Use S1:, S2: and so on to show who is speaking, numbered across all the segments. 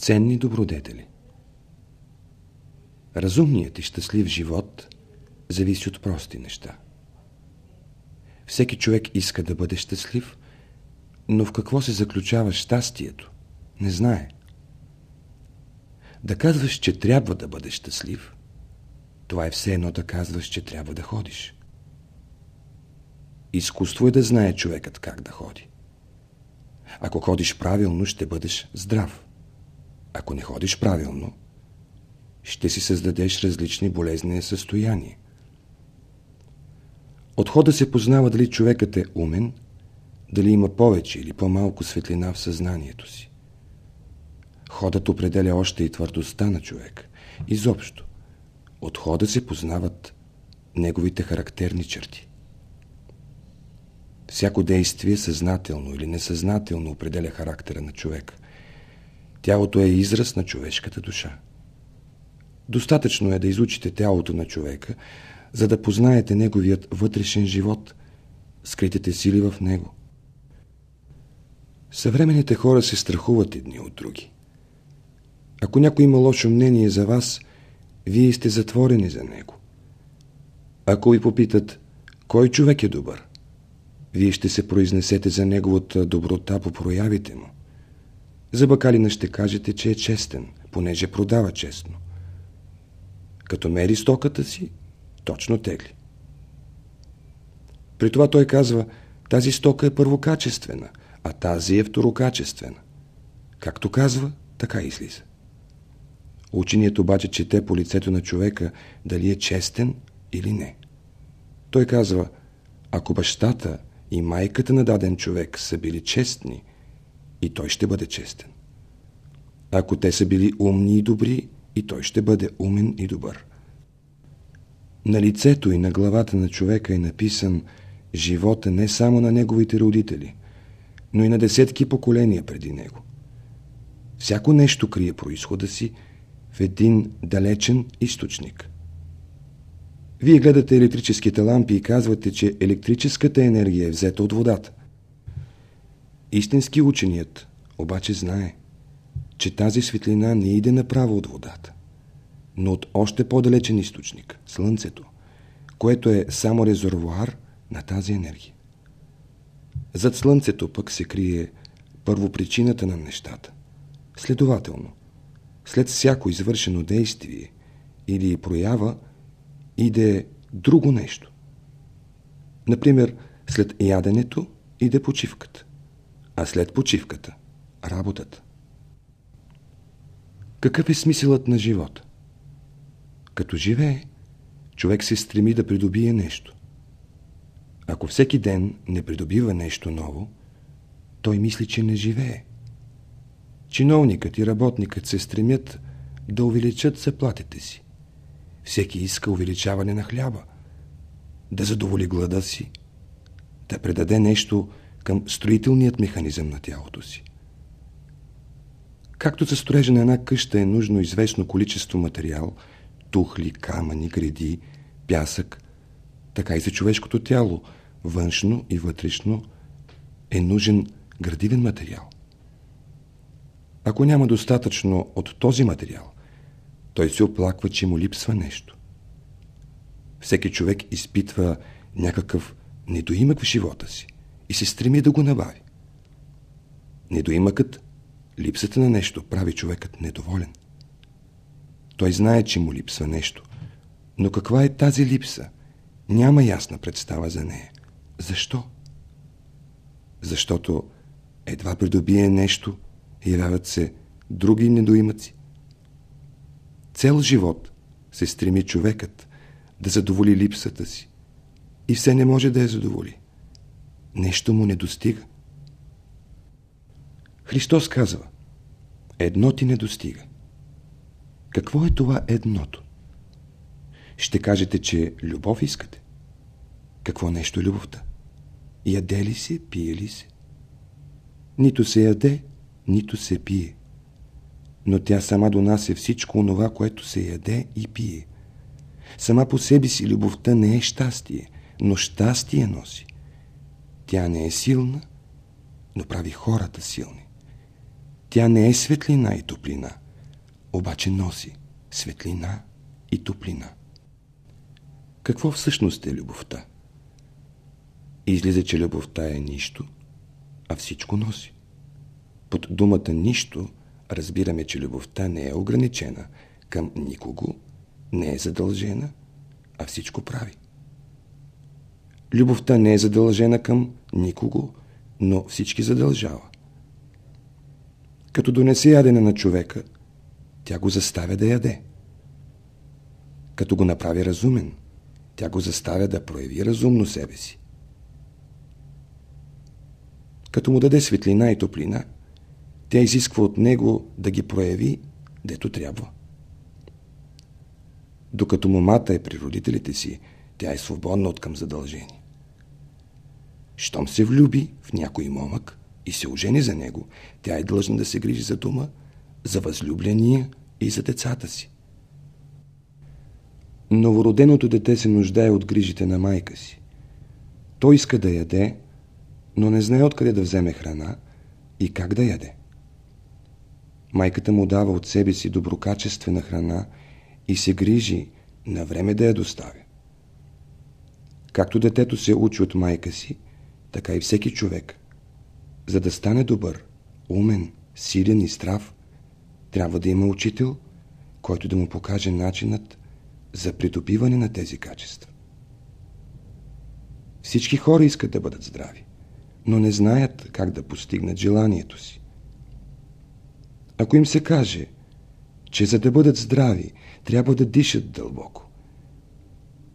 S1: Ценни добродетели Разумният и щастлив живот зависи от прости неща. Всеки човек иска да бъде щастлив, но в какво се заключава щастието, не знае. Да казваш, че трябва да бъдеш щастлив, това е все едно да казваш, че трябва да ходиш. Изкуство е да знае човекът как да ходи. Ако ходиш правилно, ще бъдеш здрав. Ако не ходиш правилно, ще си създадеш различни болезнени състояния. От хода се познава дали човекът е умен, дали има повече или по-малко светлина в съзнанието си. Ходът определя още и твърдостта на човек. Изобщо, от хода се познават неговите характерни черти. Всяко действие съзнателно или несъзнателно определя характера на човек. Тялото е израз на човешката душа. Достатъчно е да изучите тялото на човека, за да познаете неговият вътрешен живот, скритите сили в него. Съвременните хора се страхуват едни от други. Ако някой има лошо мнение за вас, вие сте затворени за него. Ако ви попитат, кой човек е добър, вие ще се произнесете за неговата доброта по проявите му. За бакалина ще кажете, че е честен, понеже продава честно. Като мери стоката си, точно тегли. При това той казва, тази стока е първокачествена, а тази е второкачествена. Както казва, така излиза. Ученият обаче чете по лицето на човека дали е честен или не. Той казва, ако бащата и майката на даден човек са били честни, и той ще бъде честен. Ако те са били умни и добри, и той ще бъде умен и добър. На лицето и на главата на човека е написан живота не само на неговите родители, но и на десетки поколения преди него. Всяко нещо крие происхода си в един далечен източник. Вие гледате електрическите лампи и казвате, че електрическата енергия е взета от водата. Истински ученият обаче знае, че тази светлина не иде направо от водата, но от още по-далечен източник – Слънцето, което е само резервуар на тази енергия. Зад Слънцето пък се крие първопричината на нещата. Следователно, след всяко извършено действие или проява иде друго нещо. Например, след яденето иде почивката, а след почивката – работата. Какъв е смисълът на живота? Като живее, човек се стреми да придобие нещо. Ако всеки ден не придобива нещо ново, той мисли, че не живее. Чиновникът и работникът се стремят да увеличат заплатите си. Всеки иска увеличаване на хляба, да задоволи глада си, да предаде нещо към строителният механизъм на тялото си. Както за строежа на една къща е нужно известно количество материал, тухли, камъни, гради, пясък, така и за човешкото тяло, външно и вътрешно, е нужен градивен материал. Ако няма достатъчно от този материал, той се оплаква, че му липсва нещо. Всеки човек изпитва някакъв недоимък в живота си и се стреми да го набави. Недоимъкът, липсата на нещо, прави човекът недоволен. Той знае, че му липсва нещо. Но каква е тази липса? Няма ясна представа за нея. Защо? Защото едва придобие нещо, явяват се други недоимъци. Цел живот се стреми човекът да задоволи липсата си и все не може да я задоволи. Нещо му не достига. Христос казва Едно ти не достига. Какво е това едното? Ще кажете, че любов искате. Какво нещо е любовта? Яде ли се, пие ли се? Нито се яде, нито се пие но тя сама донася всичко онова, което се яде и пие. Сама по себе си любовта не е щастие, но щастие носи. Тя не е силна, но прави хората силни. Тя не е светлина и топлина, обаче носи светлина и топлина. Какво всъщност е любовта? Излиза, че любовта е нищо, а всичко носи. Под думата нищо разбираме, че любовта не е ограничена към никого, не е задължена, а всичко прави. Любовта не е задължена към никого, но всички задължава. Като донесе ядене на човека, тя го заставя да яде. Като го направи разумен, тя го заставя да прояви разумно себе си. Като му даде светлина и топлина, тя изисква от него да ги прояви, дето трябва. Докато момата е при родителите си, тя е свободна от към задължение. Щом се влюби в някой момък и се ожени за него, тя е длъжна да се грижи за дома, за възлюбления и за децата си. Новороденото дете се нуждае от грижите на майка си. Той иска да яде, но не знае откъде да вземе храна и как да яде. Майката му дава от себе си доброкачествена храна и се грижи на време да я доставя. Както детето се учи от майка си, така и всеки човек. За да стане добър, умен, силен и здрав, трябва да има учител, който да му покаже начинът за придобиване на тези качества. Всички хора искат да бъдат здрави, но не знаят как да постигнат желанието си. Ако им се каже, че за да бъдат здрави, трябва да дишат дълбоко,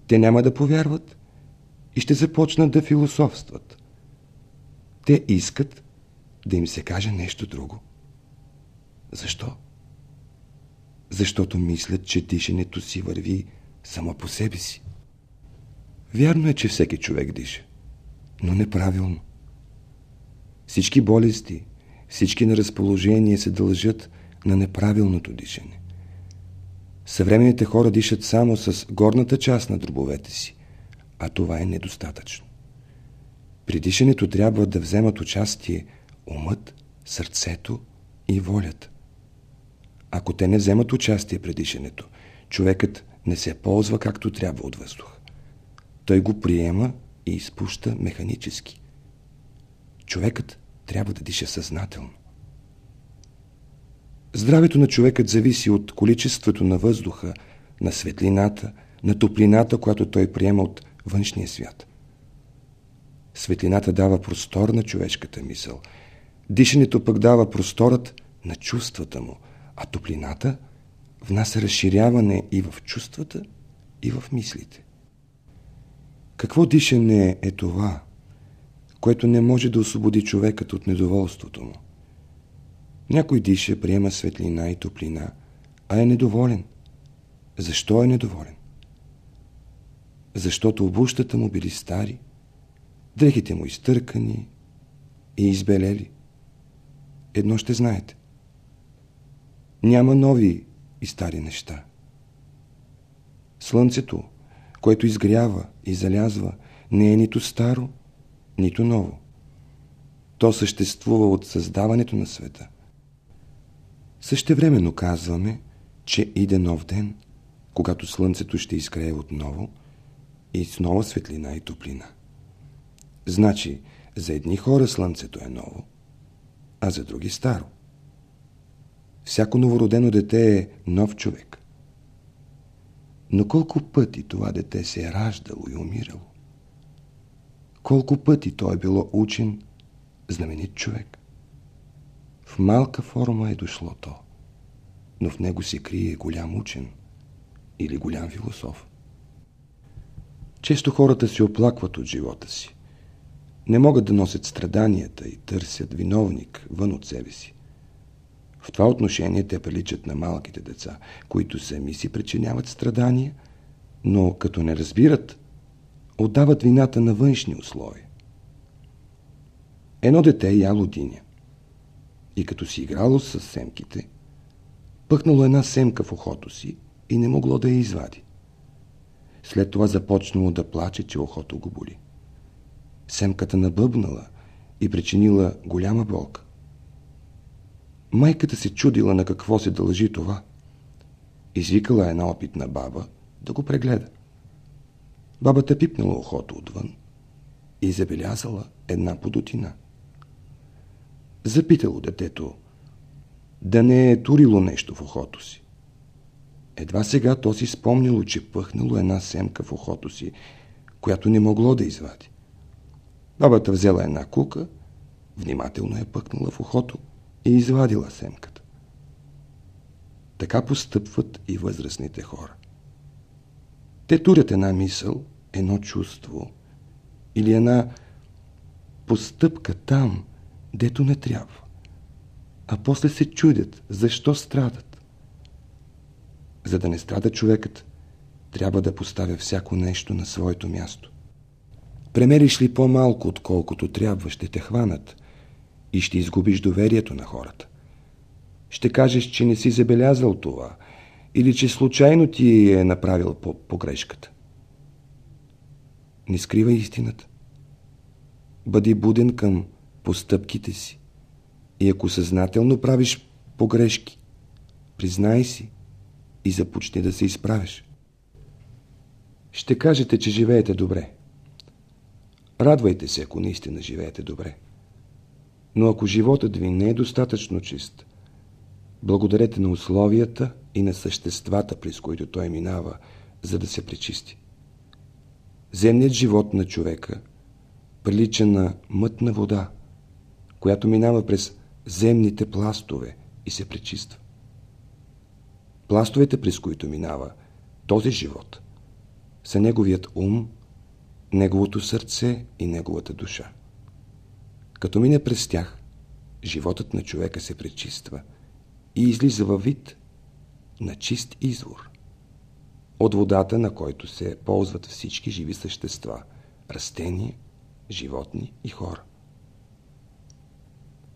S1: те няма да повярват и ще започнат да философстват. Те искат да им се каже нещо друго. Защо? Защото мислят, че дишането си върви само по себе си. Вярно е, че всеки човек диша, но неправилно. Всички болести, всички неразположения се дължат на неправилното дишане. Съвременните хора дишат само с горната част на дробовете си, а това е недостатъчно. При дишането трябва да вземат участие умът, сърцето и волята. Ако те не вземат участие при дишането, човекът не се ползва както трябва от въздух. Той го приема и изпуща механически. Човекът трябва да диша съзнателно. Здравето на човекът зависи от количеството на въздуха, на светлината, на топлината, която той приема от външния свят. Светлината дава простор на човешката мисъл. Дишането пък дава просторът на чувствата му, а топлината внася разширяване и в чувствата, и в мислите. Какво дишане е това, което не може да освободи човекът от недоволството му? Някой диша, приема светлина и топлина, а е недоволен. Защо е недоволен? Защото обущата му били стари, дрехите му изтъркани и избелели. Едно ще знаете. Няма нови и стари неща. Слънцето, което изгрява и залязва, не е нито старо, нито ново. То съществува от създаването на света. Същевременно казваме, че иде нов ден, когато слънцето ще изгрее отново и с нова светлина и топлина. Значи, за едни хора слънцето е ново, а за други старо. Всяко новородено дете е нов човек. Но колко пъти това дете се е раждало и умирало? Колко пъти той е било учен, знаменит човек? В малка форма е дошло то, но в него се крие голям учен или голям философ. Често хората се оплакват от живота си. Не могат да носят страданията и търсят виновник вън от себе си. В това отношение те приличат на малките деца, които сами си причиняват страдания, но като не разбират, отдават вината на външни условия. Едно дете яло диня и като си играло с семките, пъхнало една семка в ухото си и не могло да я извади. След това започнало да плаче, че ухото го боли. Семката набъбнала и причинила голяма болка. Майката се чудила на какво се дължи това. Извикала една опитна баба да го прегледа. Бабата пипнала ухото отвън и забелязала една подотина. Запитало детето да не е турило нещо в ухото си. Едва сега то си спомнило, че пъхнало една семка в ухото си, която не могло да извади. Бабата взела една кука, внимателно я пъкнала в ухото и извадила семката. Така постъпват и възрастните хора. Те турят една мисъл, едно чувство или една постъпка там, дето не трябва. А после се чудят, защо страдат. За да не страда човекът, трябва да поставя всяко нещо на своето място. Премериш ли по-малко, отколкото трябва, ще те хванат и ще изгубиш доверието на хората. Ще кажеш, че не си забелязал това или че случайно ти е направил по погрешката. Не скривай истината. Бъди буден към постъпките си. И ако съзнателно правиш погрешки, признай си и започни да се изправиш. Ще кажете, че живеете добре. Радвайте се, ако наистина живеете добре. Но ако животът ви не е достатъчно чист, благодарете на условията и на съществата, през които той минава, за да се пречисти. Земният живот на човека прилича на мътна вода, която минава през земните пластове и се пречиства. Пластовете, през които минава този живот, са неговият ум, неговото сърце и неговата душа. Като мине през тях, животът на човека се пречиства и излиза във вид на чист извор. От водата, на който се ползват всички живи същества – растения, животни и хора.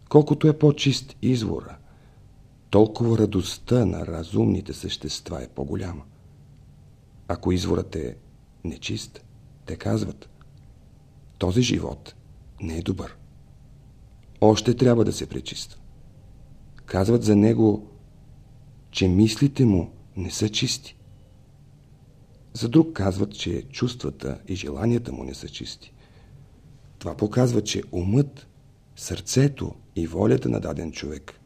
S1: Колкото е по-чист извора, толкова радостта на разумните същества е по-голяма. Ако изворът е нечист, те казват, този живот не е добър. Още трябва да се пречиства. Казват за него, че мислите му не са чисти. За друг казват, че чувствата и желанията му не са чисти. Това показва, че умът, сърцето и волята на даден човек,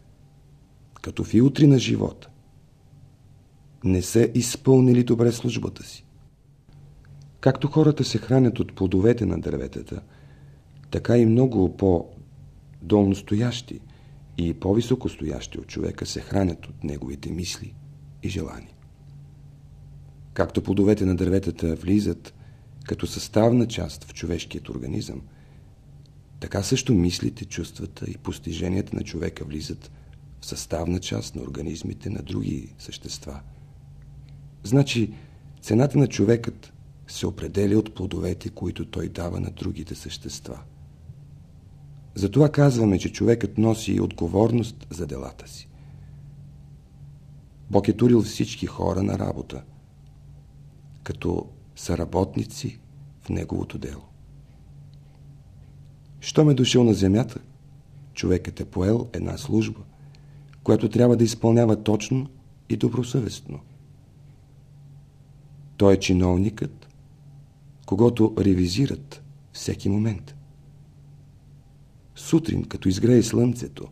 S1: като филтри на живота, не са изпълнили добре службата си. Както хората се хранят от плодовете на дърветата, така и много по-долностоящи и по-високостоящи от човека се хранят от неговите мисли и желания. Както плодовете на дърветата влизат като съставна част в човешкият организъм, така също мислите, чувствата и постиженията на човека влизат в съставна част на организмите на други същества. Значи, цената на човекът се определя от плодовете, които той дава на другите същества. Затова казваме, че човекът носи отговорност за делата си. Бог е турил всички хора на работа, като са работници в Неговото дело. Щом е дошъл на земята, човекът е поел една служба, която трябва да изпълнява точно и добросъвестно. Той е чиновникът, когато ревизират всеки момент. Сутрин, като изгрее слънцето,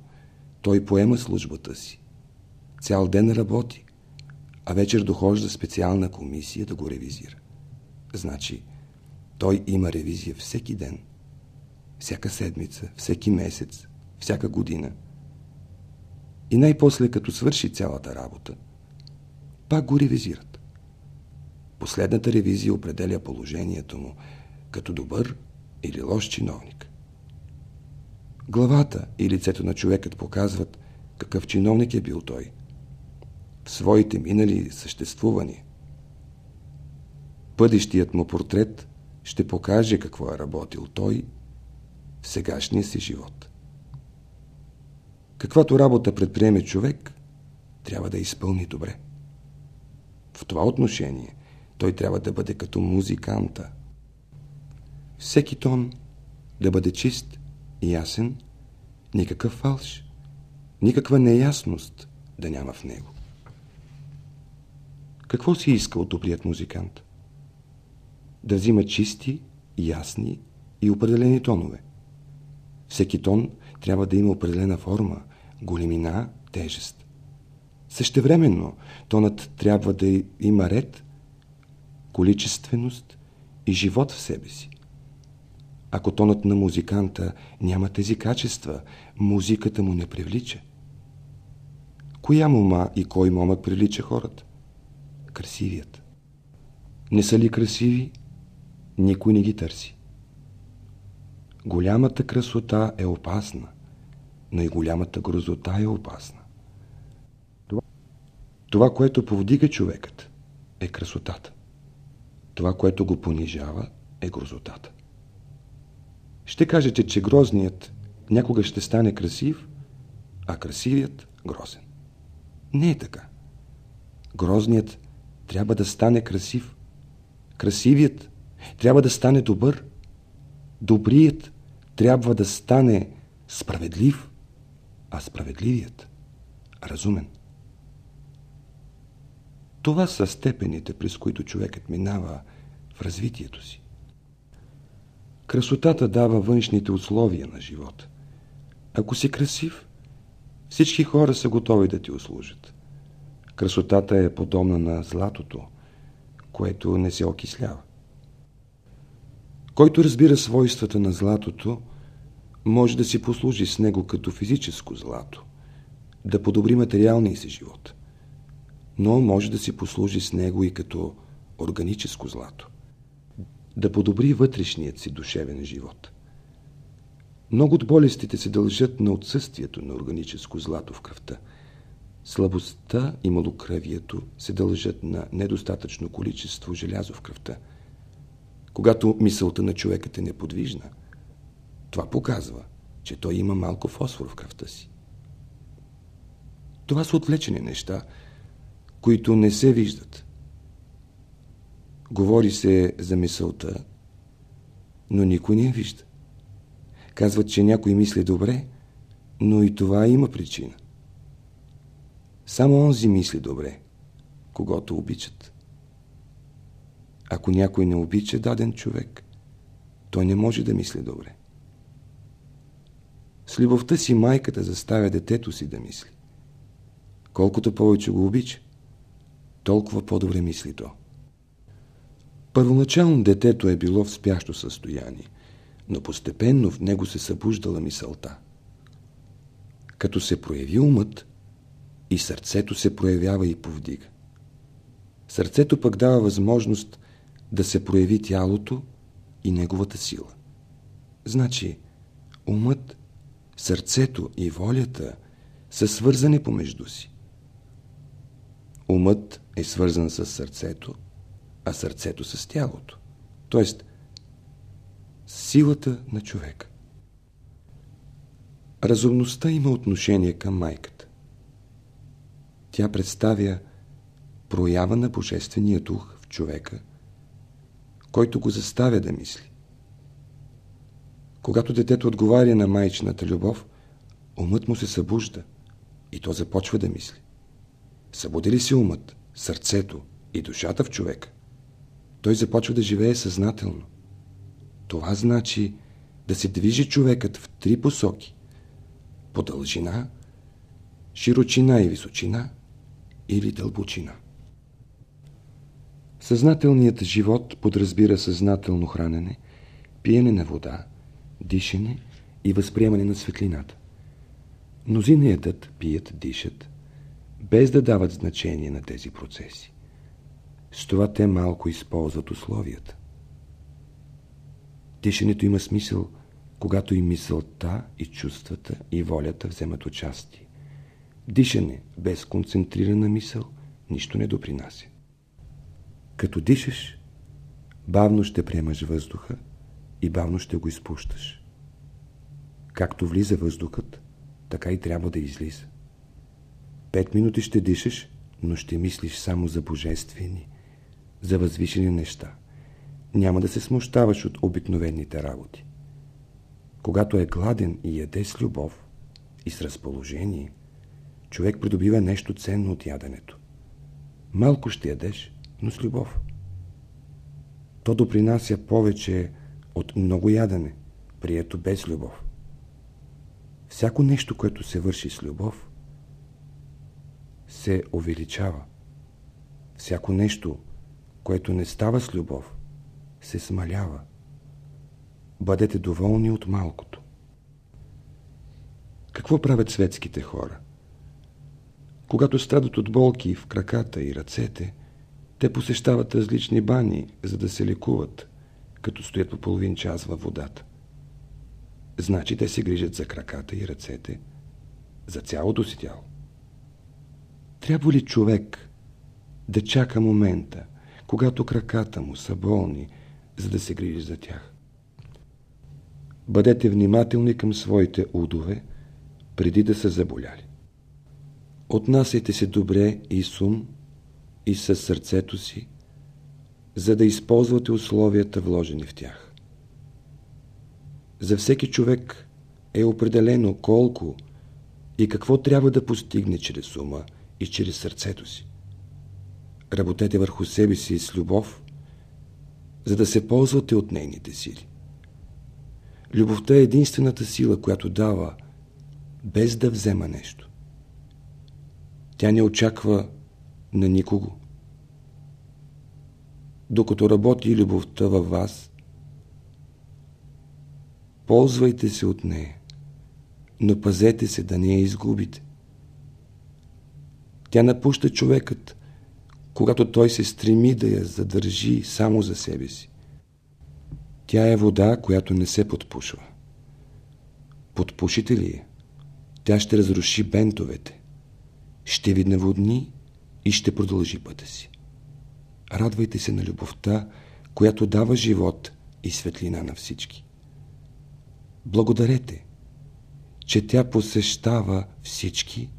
S1: той поема службата си. Цял ден работи, а вечер дохожда специална комисия да го ревизира. Значи, той има ревизия всеки ден – всяка седмица, всеки месец, всяка година. И най-после, като свърши цялата работа, пак го ревизират. Последната ревизия определя положението му като добър или лош чиновник. Главата и лицето на човекът показват какъв чиновник е бил той. В своите минали съществувания. Бъдещият му портрет ще покаже какво е работил той в сегашния си живот. Каквато работа предприеме човек, трябва да изпълни добре. В това отношение той трябва да бъде като музиканта. Всеки тон да бъде чист и ясен, никакъв фалш, никаква неясност да няма в него. Какво си иска от добрият музикант? Да взима чисти, ясни и определени тонове. Всеки тон трябва да има определена форма, големина, тежест. Същевременно тонът трябва да има ред, количественост и живот в себе си. Ако тонът на музиканта няма тези качества, музиката му не привлича. Коя мома и кой момък привлича хората? Красивият. Не са ли красиви? Никой не ги търси. Голямата красота е опасна, но и голямата грозота е опасна. Това което повдига човекът, е красотата. Това, което го понижава, е грозотата. Ще кажете, че грозният някога ще стане красив, а красивият грозен. Не е така. Грозният трябва да стане красив. Красивият трябва да стане добър. Добрият трябва да стане справедлив, а справедливият разумен. Това са степените, през които човекът минава развитието си. Красотата дава външните условия на живота. Ако си красив, всички хора са готови да ти услужат. Красотата е подобна на златото, което не се окислява. Който разбира свойствата на златото, може да си послужи с него като физическо злато, да подобри материалния си живот. Но може да си послужи с него и като органическо злато, да подобри вътрешният си душевен живот. Много от болестите се дължат на отсъствието на органическо злато в кръвта. Слабостта и малокръвието се дължат на недостатъчно количество желязо в кръвта – когато мисълта на човекът е неподвижна, това показва, че той има малко фосфор в кръвта си. Това са отвлечени неща, които не се виждат. Говори се за мисълта, но никой не я вижда. Казват, че някой мисли добре, но и това има причина. Само онзи мисли добре, когато обичат. Ако някой не обича даден човек, той не може да мисли добре. С любовта си майката заставя детето си да мисли. Колкото повече го обича, толкова по-добре мисли то. Първоначално детето е било в спящо състояние, но постепенно в него се събуждала мисълта. Като се прояви умът, и сърцето се проявява и повдига. Сърцето пък дава възможност да се прояви тялото и неговата сила. Значи, умът, сърцето и волята са свързани помежду си. Умът е свързан с сърцето, а сърцето с тялото. Тоест, силата на човека. Разумността има отношение към майката. Тя представя проява на Божествения дух в човека – който го заставя да мисли. Когато детето отговаря на майчината любов, умът му се събужда и то започва да мисли. Събуди ли се умът, сърцето и душата в човека, той започва да живее съзнателно. Това значи да се движи човекът в три посоки. По дължина, широчина и височина или дълбочина. Съзнателният живот подразбира съзнателно хранене, пиене на вода, дишане и възприемане на светлината. Мнозина ядат, пият, дишат, без да дават значение на тези процеси. С това те малко използват условията. Дишането има смисъл, когато и мисълта, и чувствата, и волята вземат участие. Дишане без концентрирана мисъл нищо не допринася. Като дишаш, бавно ще приемаш въздуха и бавно ще го изпущаш. Както влиза въздухът, така и трябва да излиза. Пет минути ще дишаш, но ще мислиш само за божествени, за възвишени неща. Няма да се смущаваш от обикновените работи. Когато е гладен и яде с любов и с разположение, човек придобива нещо ценно от яденето. Малко ще ядеш, но с любов. То допринася повече от много ядене, прието без любов. Всяко нещо, което се върши с любов, се увеличава. Всяко нещо, което не става с любов, се смалява. Бъдете доволни от малкото. Какво правят светските хора? Когато страдат от болки в краката и ръцете, те посещават различни бани, за да се лекуват, като стоят по половин час във водата. Значи те се грижат за краката и ръцете, за цялото си тяло. Трябва ли човек да чака момента, когато краката му са болни, за да се грижи за тях? Бъдете внимателни към своите удове, преди да са заболяли. Отнасяйте се добре и с ум, и със сърцето си, за да използвате условията вложени в тях. За всеки човек е определено колко и какво трябва да постигне чрез ума и чрез сърцето си. Работете върху себе си с любов, за да се ползвате от нейните сили. Любовта е единствената сила, която дава, без да взема нещо. Тя не очаква на никого. Докато работи любовта във вас, ползвайте се от нея, но пазете се да не я изгубите. Тя напуща човекът, когато той се стреми да я задържи само за себе си. Тя е вода, която не се подпушва. Подпушите ли я? Тя ще разруши бентовете ще ви наводни и ще продължи пътя си. Радвайте се на любовта, която дава живот и светлина на всички. Благодарете, че тя посещава всички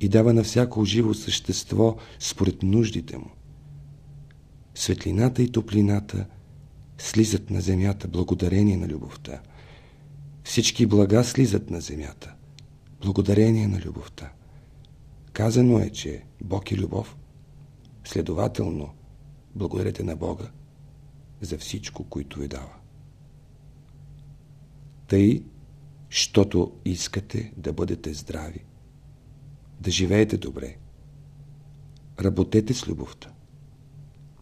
S1: и дава на всяко живо същество според нуждите му. Светлината и топлината слизат на земята благодарение на любовта. Всички блага слизат на земята благодарение на любовта. Казано е, че Бог е любов. Следователно, благодарете на Бога за всичко, което ви дава. Тъй, щото искате да бъдете здрави, да живеете добре. Работете с любовта.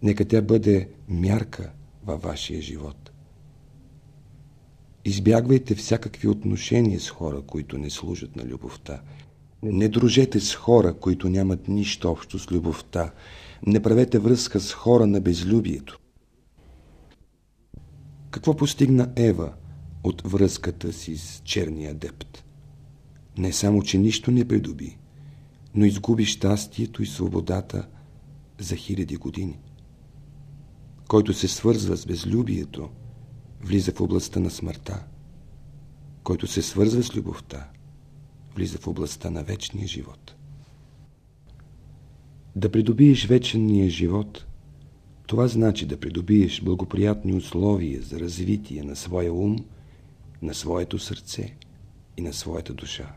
S1: Нека тя бъде мярка във вашия живот. Избягвайте всякакви отношения с хора, които не служат на любовта не дружете с хора, които нямат нищо общо с любовта. Не правете връзка с хора на безлюбието. Какво постигна Ева от връзката си с черния адепт? Не само, че нищо не придоби, но изгуби щастието и свободата за хиляди години. Който се свързва с безлюбието, влиза в областта на смъртта. Който се свързва с любовта, влиза в областта на вечния живот. Да придобиеш веченния живот, това значи да придобиеш благоприятни условия за развитие на своя ум, на своето сърце и на своята душа.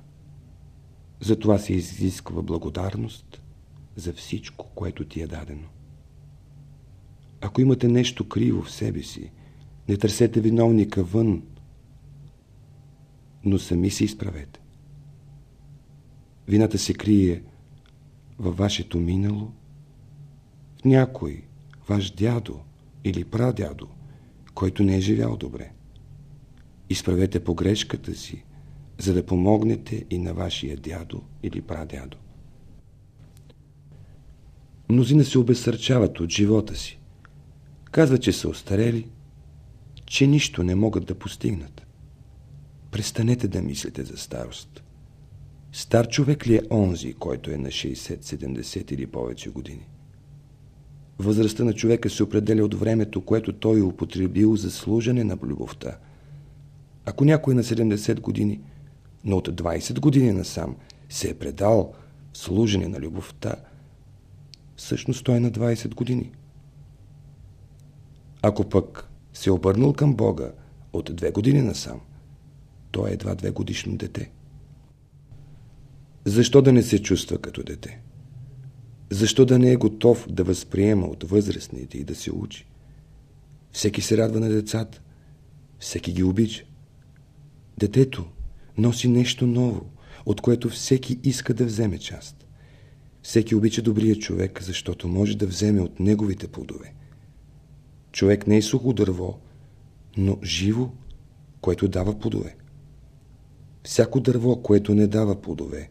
S1: Затова се изисква благодарност за всичко, което ти е дадено. Ако имате нещо криво в себе си, не търсете виновника вън, но сами се изправете. Вината се крие във вашето минало, в някой ваш дядо или прадядо, който не е живял добре. Изправете погрешката си, за да помогнете и на вашия дядо или прадядо. Мнозина се обесърчават от живота си. Казват, че са остарели, че нищо не могат да постигнат. Престанете да мислите за старост. Стар човек ли е онзи, който е на 60, 70 или повече години? Възрастта на човека се определя от времето, което той е употребил за служене на любовта. Ако някой е на 70 години, но от 20 години насам се е предал в служене на любовта, всъщност той е на 20 години. Ако пък се е обърнал към Бога от две години насам, той е едва две годишно дете. Защо да не се чувства като дете? Защо да не е готов да възприема от възрастните и да се учи? Всеки се радва на децата. Всеки ги обича. Детето носи нещо ново, от което всеки иска да вземе част. Всеки обича добрия човек, защото може да вземе от неговите плодове. Човек не е сухо дърво, но живо, което дава плодове. Всяко дърво, което не дава плодове,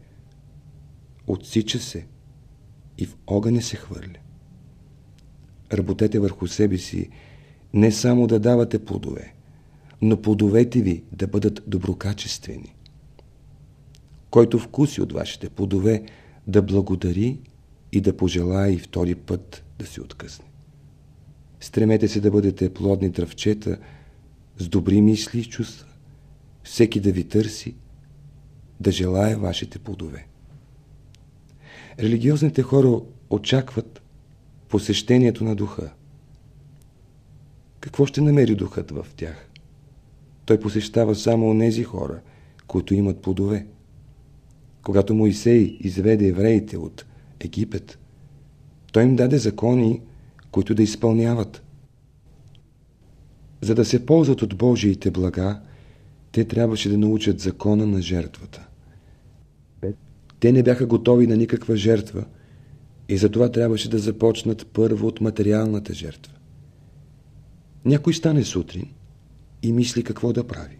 S1: отсича се и в огъня се хвърля. Работете върху себе си не само да давате плодове, но плодовете ви да бъдат доброкачествени. Който вкуси от вашите плодове, да благодари и да пожелая и втори път да се откъсне. Стремете се да бъдете плодни дръвчета с добри мисли и чувства, всеки да ви търси, да желая вашите плодове. Религиозните хора очакват посещението на духа. Какво ще намери духът в тях? Той посещава само онези хора, които имат плодове. Когато Моисей изведе евреите от Египет, той им даде закони, които да изпълняват. За да се ползват от Божиите блага, те трябваше да научат закона на жертвата. Те не бяха готови на никаква жертва и затова трябваше да започнат първо от материалната жертва. Някой стане сутрин и мисли какво да прави.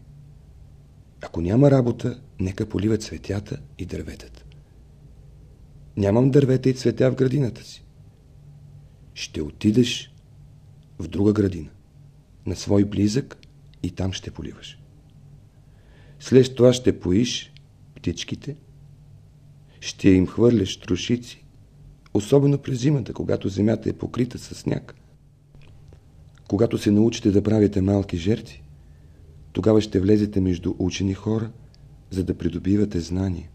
S1: Ако няма работа, нека полива цветята и дърветата. Нямам дървета и цветя в градината си. Ще отидеш в друга градина, на свой близък и там ще поливаш. След това ще поиш птичките, ще им хвърляш трошици, особено през зимата, когато земята е покрита с сняг. Когато се научите да правите малки жертви, тогава ще влезете между учени хора, за да придобивате знания.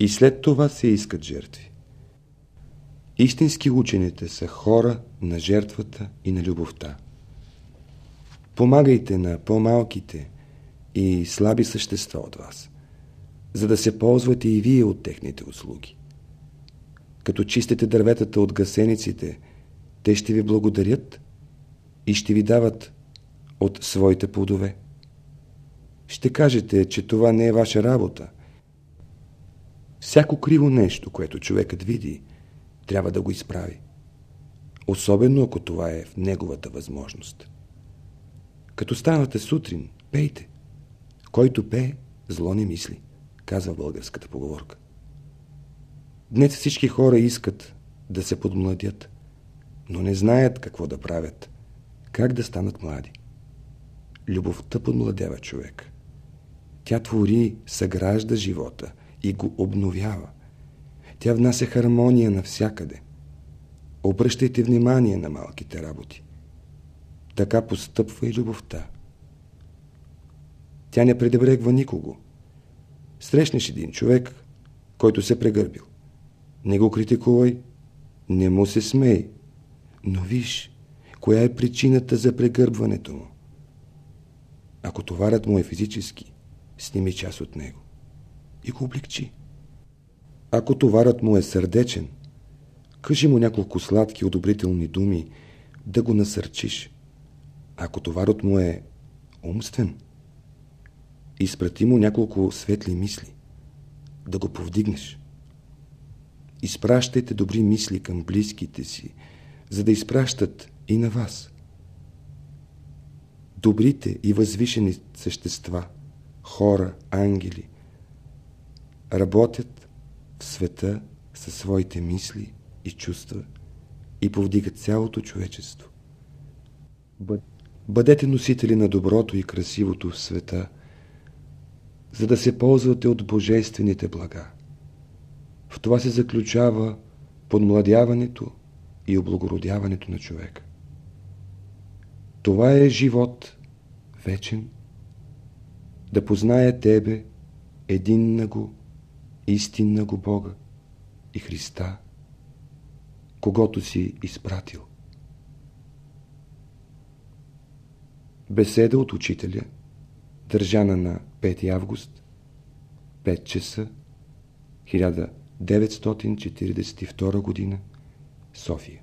S1: И след това се искат жертви. Истински учените са хора на жертвата и на любовта. Помагайте на по-малките и слаби същества от вас, за да се ползвате и вие от техните услуги. Като чистите дърветата от гасениците, те ще ви благодарят и ще ви дават от своите плодове. Ще кажете, че това не е ваша работа. Всяко криво нещо, което човекът види, трябва да го изправи. Особено ако това е в неговата възможност. Като ставате сутрин, пейте. Който пее, зло не мисли, казва българската поговорка. Днес всички хора искат да се подмладят, но не знаят какво да правят, как да станат млади. Любовта подмладява човек. Тя твори, съгражда живота и го обновява. Тя внася хармония навсякъде. Обръщайте внимание на малките работи. Така постъпва и любовта. Тя не предебрегва никого. Срещнеш един човек, който се прегърбил. Не го критикувай, не му се смей, но виж, коя е причината за прегърбването му. Ако товарът му е физически, сними част от него и го облегчи. Ако товарът му е сърдечен, кажи му няколко сладки одобрителни думи, да го насърчиш. Ако товарът му е умствен, изпрати му няколко светли мисли, да го повдигнеш. Изпращайте добри мисли към близките си, за да изпращат и на вас. Добрите и възвишени същества, хора, ангели, работят в света със своите мисли и чувства и повдигат цялото човечество. Бъдете носители на доброто и красивото в света, за да се ползвате от божествените блага. В това се заключава подмладяването и облагородяването на човека. Това е живот вечен, да познае Тебе, един на го, истинна го Бога и Христа, когато си изпратил. Беседа от учителя, държана на 5 август, 5 часа, 1942 г. София